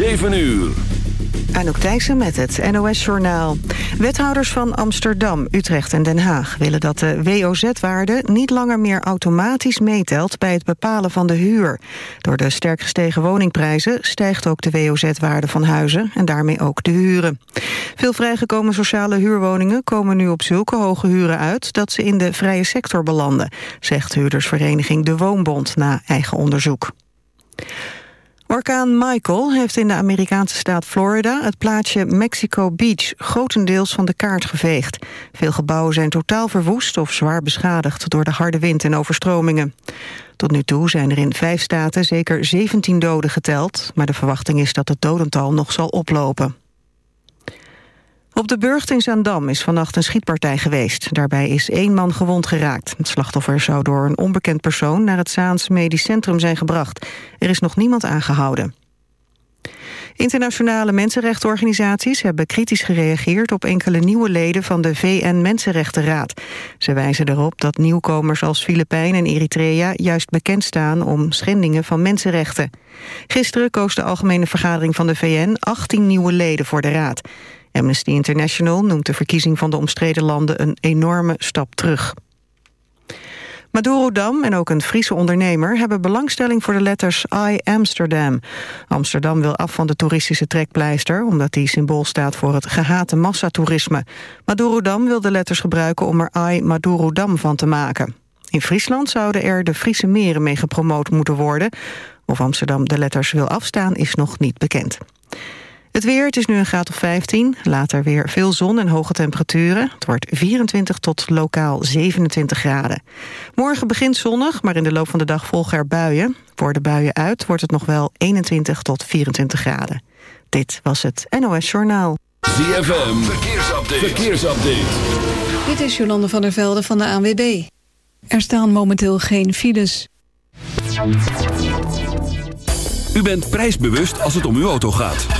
7 uur. Anouk Thijssen met het NOS-journaal. Wethouders van Amsterdam, Utrecht en Den Haag... willen dat de WOZ-waarde niet langer meer automatisch meetelt... bij het bepalen van de huur. Door de sterk gestegen woningprijzen... stijgt ook de WOZ-waarde van huizen en daarmee ook de huren. Veel vrijgekomen sociale huurwoningen komen nu op zulke hoge huren uit... dat ze in de vrije sector belanden, zegt huurdersvereniging De Woonbond... na eigen onderzoek. Orkaan Michael heeft in de Amerikaanse staat Florida... het plaatsje Mexico Beach grotendeels van de kaart geveegd. Veel gebouwen zijn totaal verwoest of zwaar beschadigd... door de harde wind en overstromingen. Tot nu toe zijn er in vijf staten zeker 17 doden geteld... maar de verwachting is dat het dodental nog zal oplopen. Op de Burgt in Zaandam is vannacht een schietpartij geweest. Daarbij is één man gewond geraakt. Het slachtoffer zou door een onbekend persoon naar het Zaans Medisch Centrum zijn gebracht. Er is nog niemand aangehouden. Internationale mensenrechtenorganisaties hebben kritisch gereageerd op enkele nieuwe leden van de VN-Mensenrechtenraad. Ze wijzen erop dat nieuwkomers als Filipijn en Eritrea juist bekend staan om schendingen van mensenrechten. Gisteren koos de Algemene Vergadering van de VN 18 nieuwe leden voor de raad. Amnesty International noemt de verkiezing van de omstreden landen een enorme stap terug. Maduro Dam en ook een Friese ondernemer hebben belangstelling voor de letters I Amsterdam. Amsterdam wil af van de toeristische trekpleister, omdat die symbool staat voor het gehate massatoerisme. Maduro Dam wil de letters gebruiken om er I Maduro Dam van te maken. In Friesland zouden er de Friese meren mee gepromoot moeten worden. Of Amsterdam de letters wil afstaan is nog niet bekend. Het weer, het is nu een graad of 15. Later weer veel zon en hoge temperaturen. Het wordt 24 tot lokaal 27 graden. Morgen begint zonnig, maar in de loop van de dag volgen er buien. Worden buien uit, wordt het nog wel 21 tot 24 graden. Dit was het NOS Journaal. ZFM, verkeersupdate. verkeersupdate. Dit is Jolande van der Velde van de ANWB. Er staan momenteel geen files. U bent prijsbewust als het om uw auto gaat.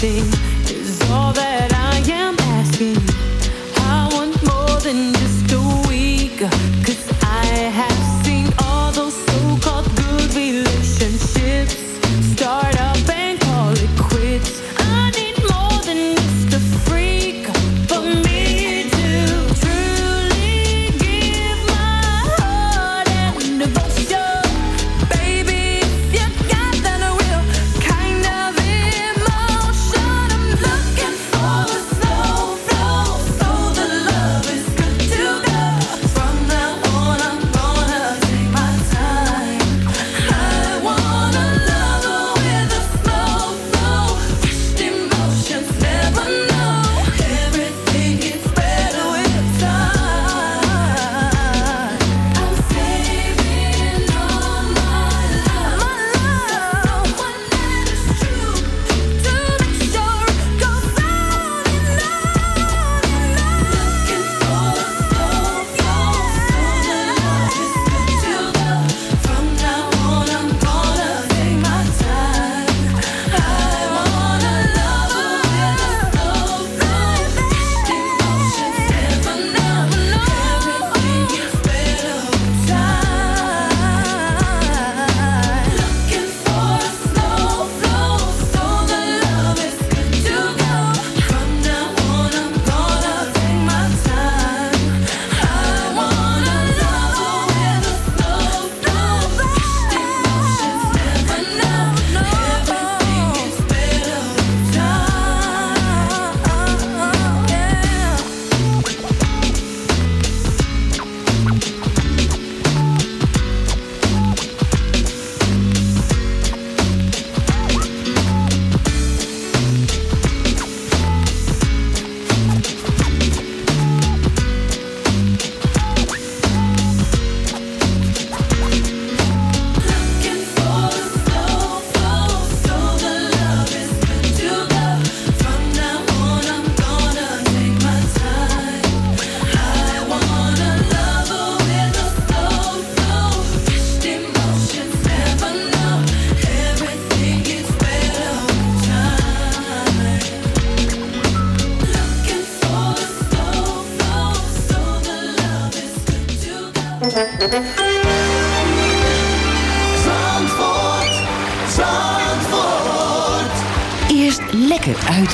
everything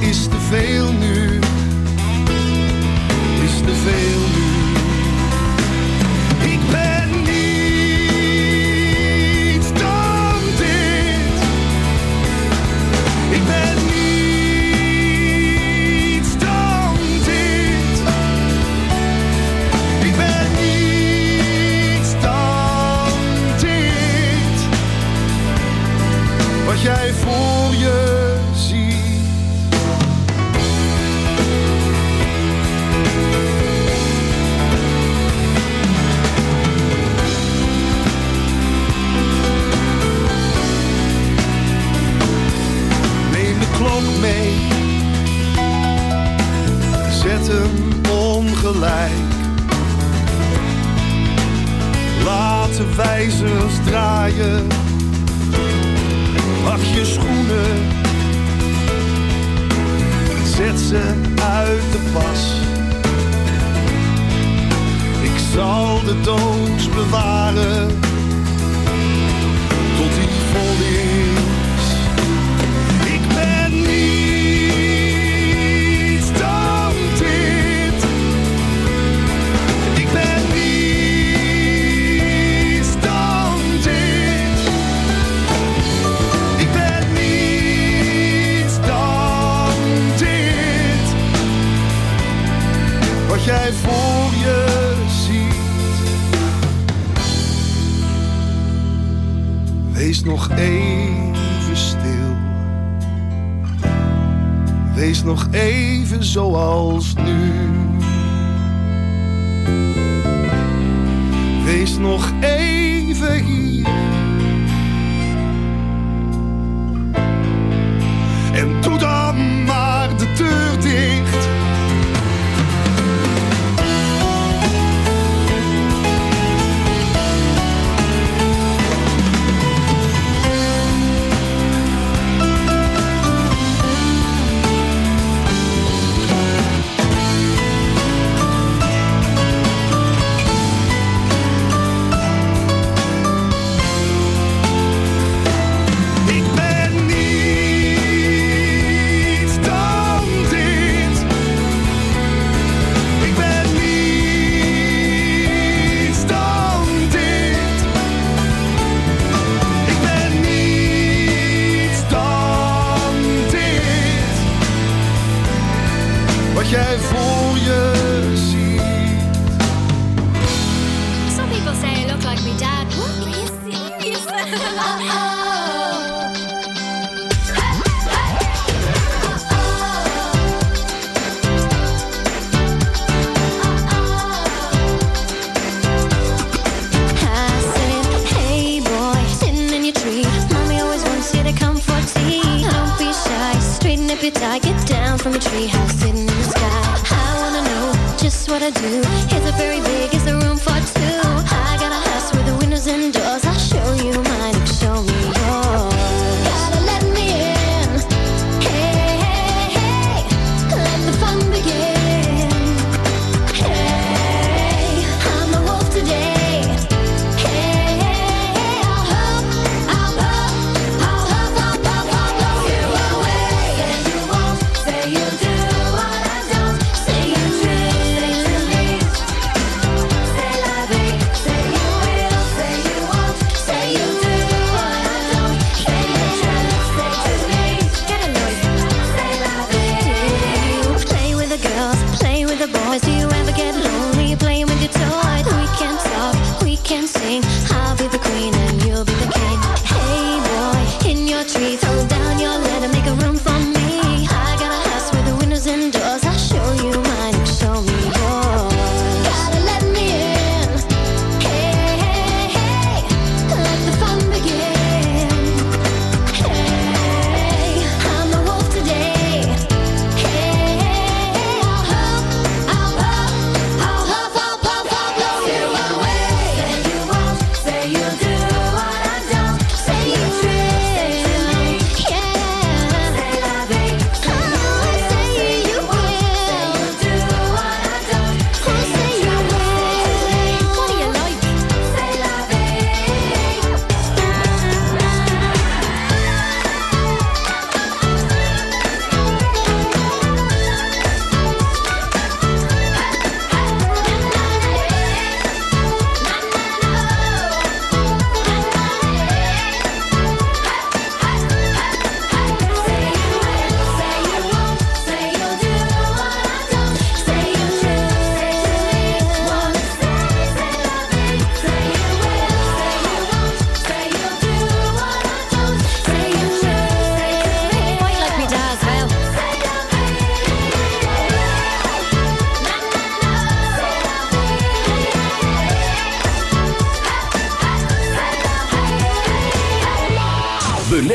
Is te veel nu. Nog even hier.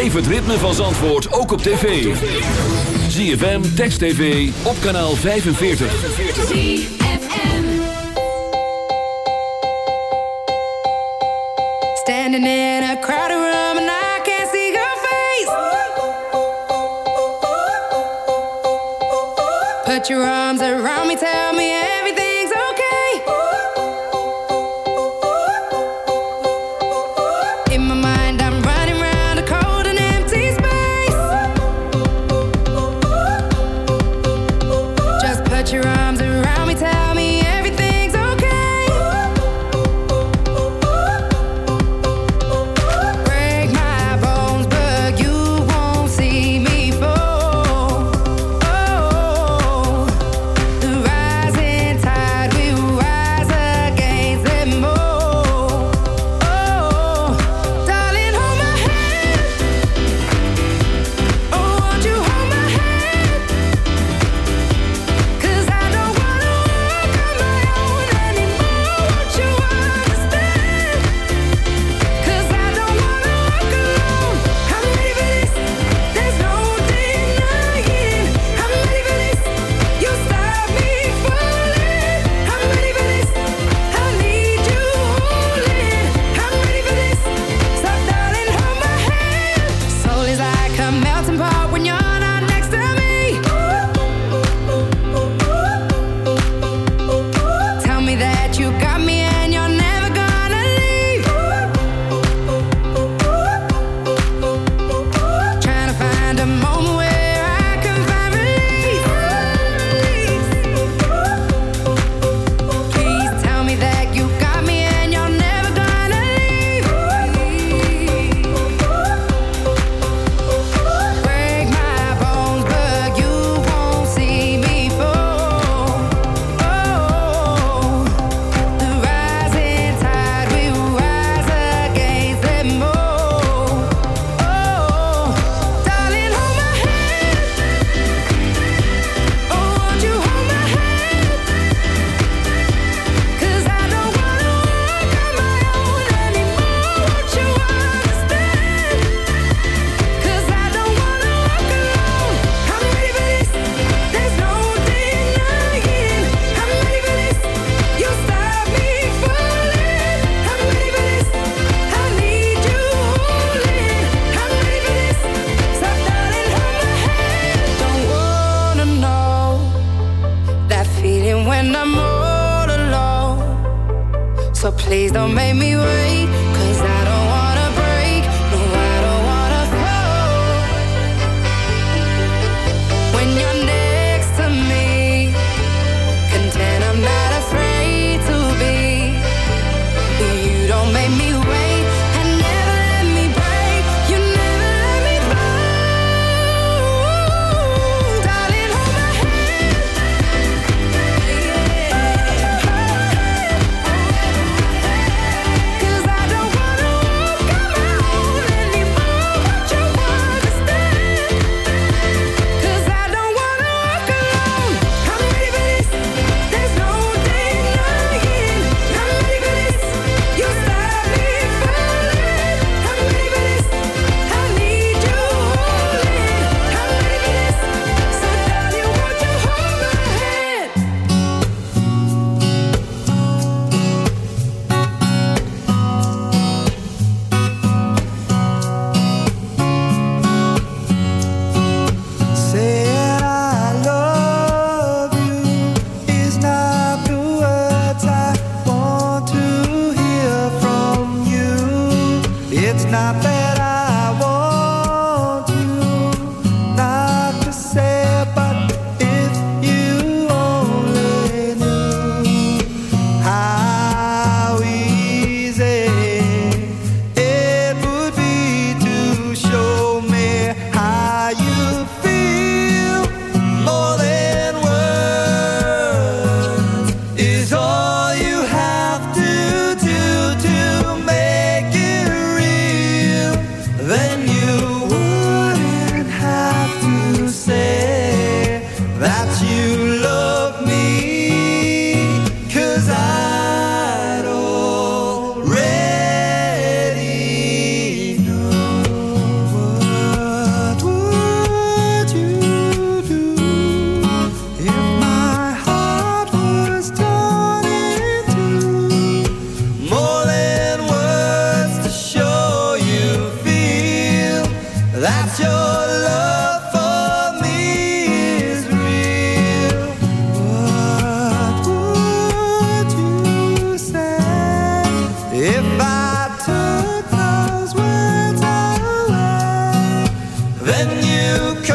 Beleef het ritme van Zandvoort ook op tv. ZFM, Text TV, op kanaal 45. Standing in a crowded room and I can't see your face. Put your arms around me, tell me everything. you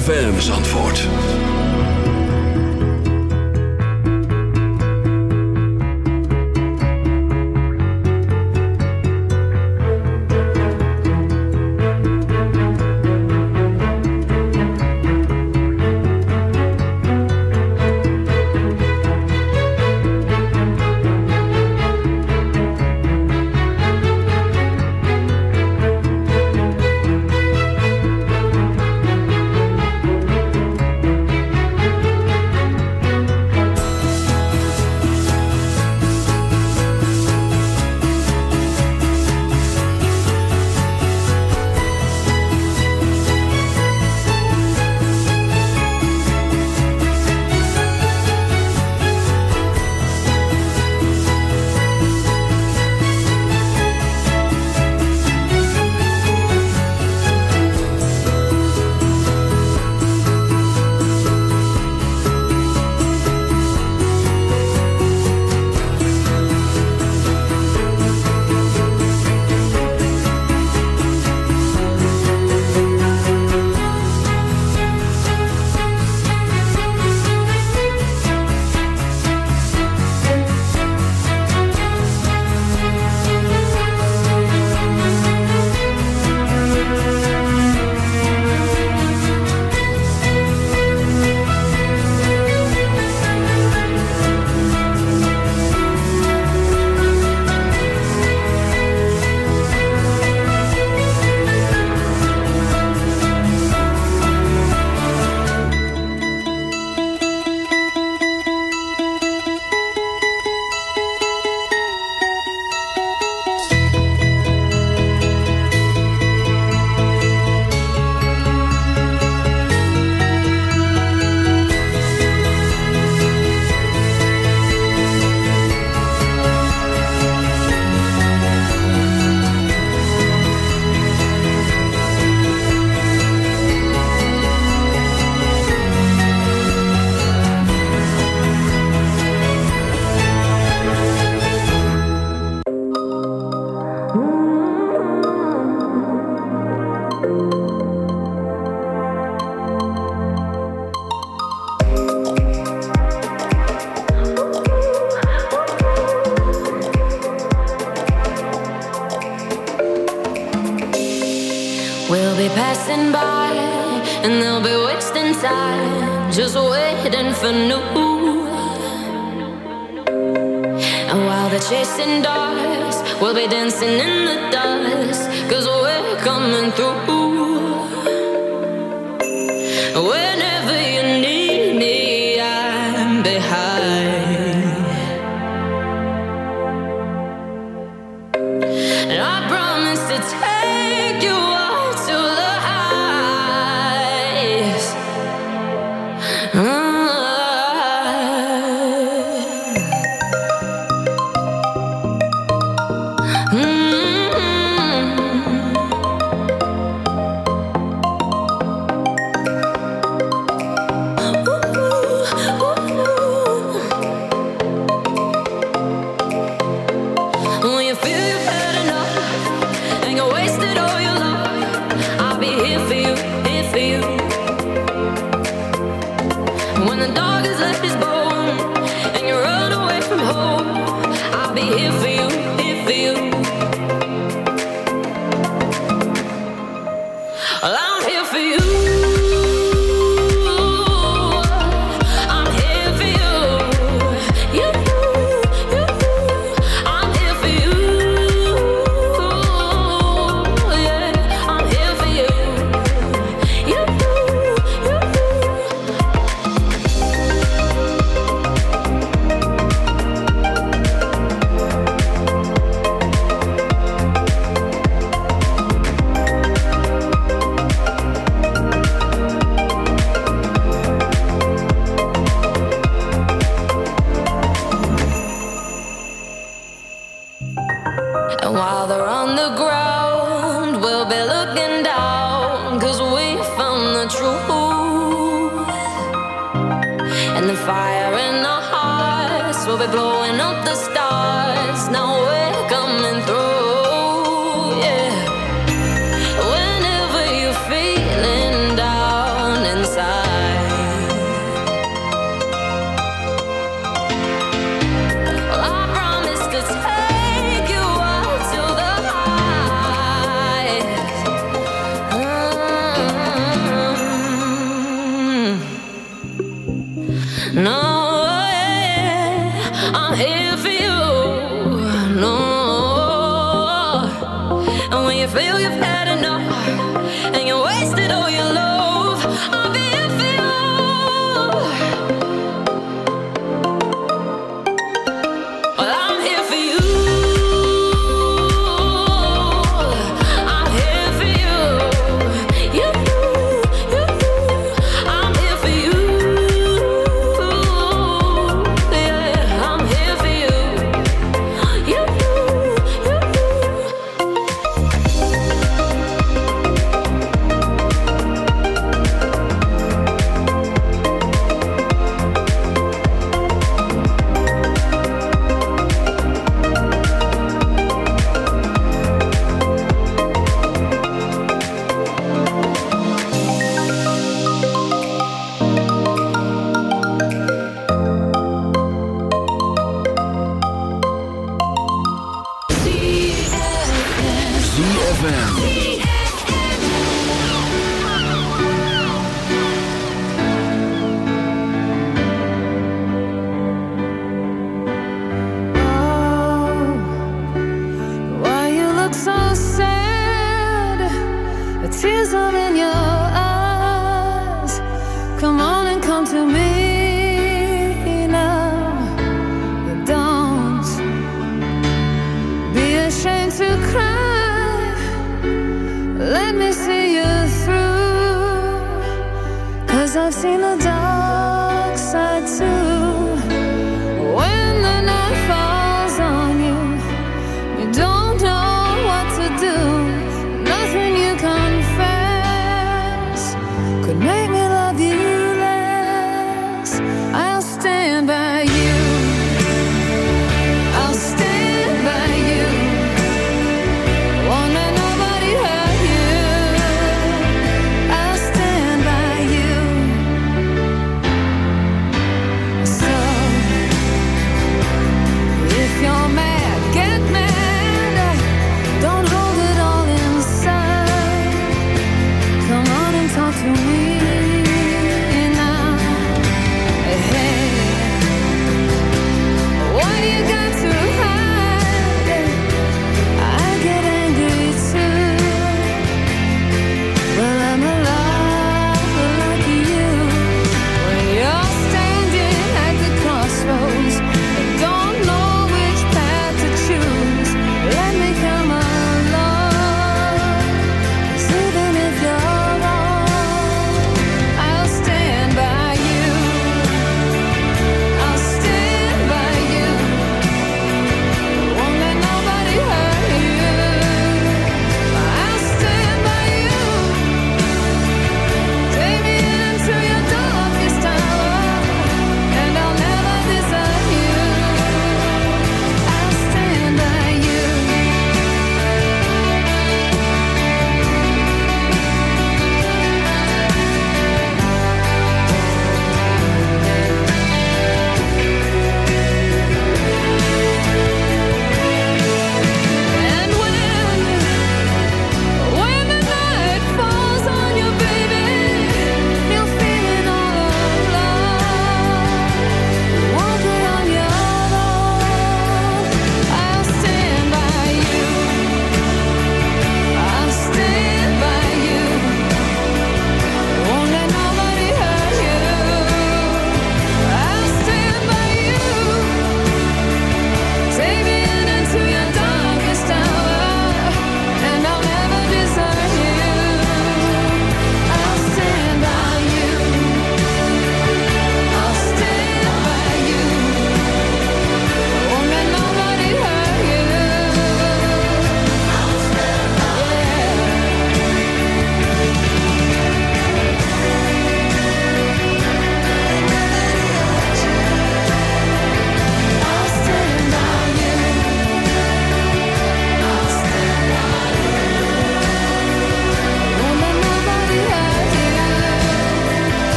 ZFM Zandvoort.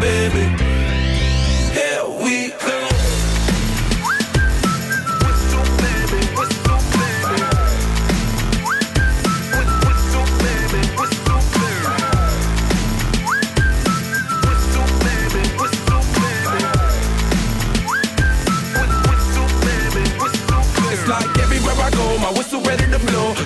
baby. Here we